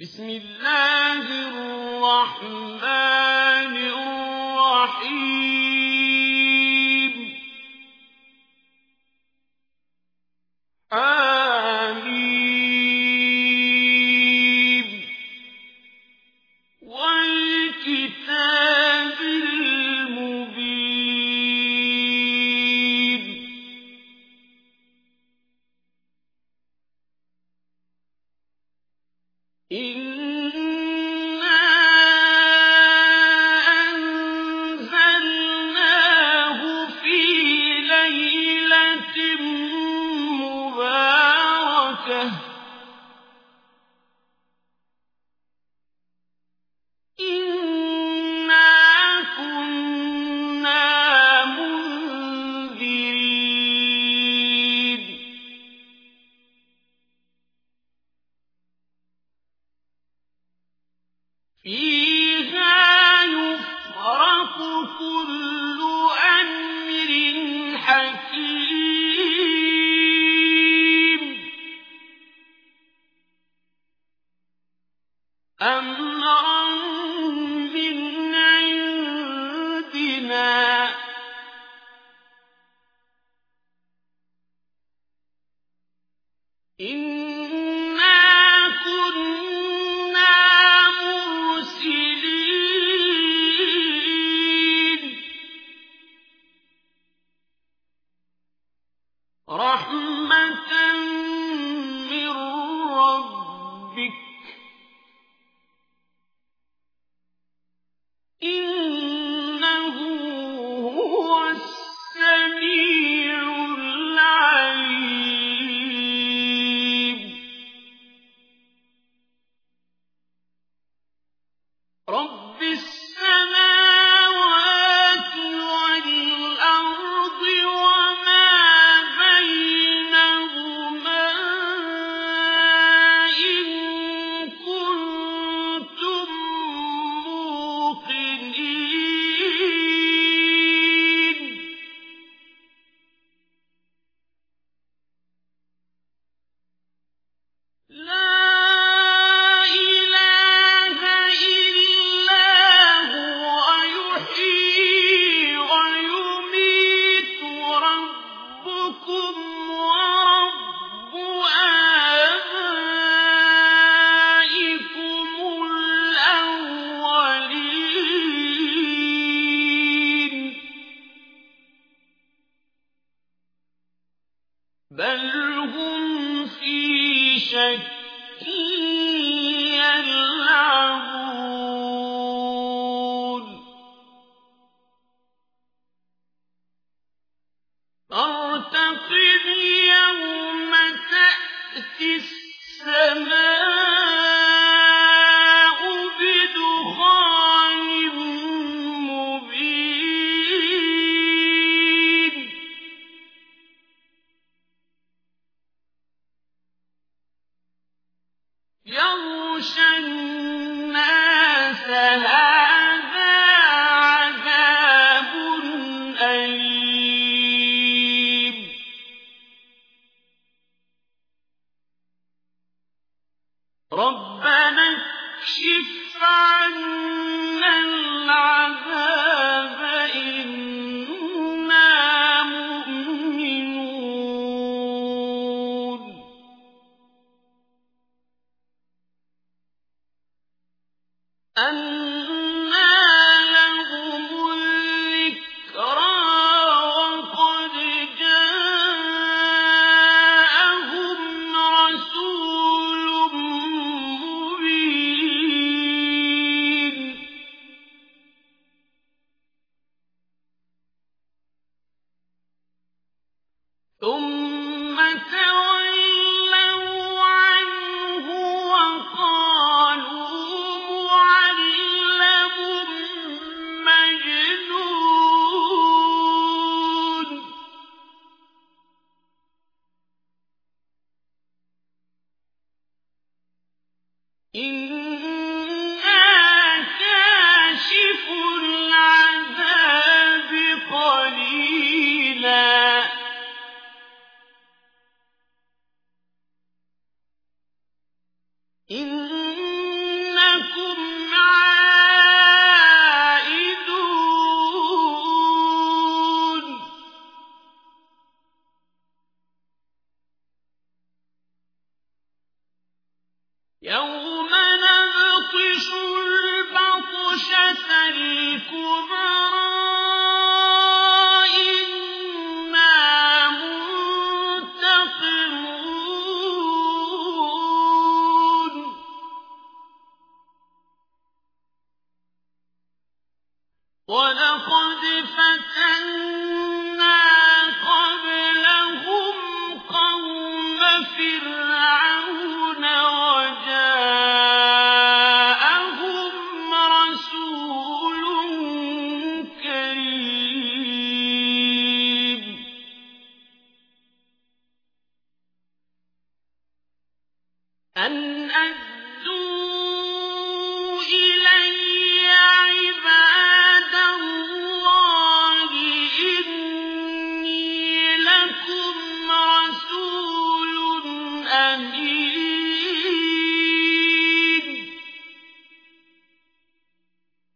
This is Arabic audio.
بسم الله الرحمن فيها يفرق كل أمر حكيم أمرا من عندنا إن شَكٍّ. ربنا اكشف عنا العذاب 东。إنكم عائدون. يوم نبطش البطشة الكبرى ولقد فتنا قبلهم قوم فرعون وجاءهم رسول كريم. أن أدوا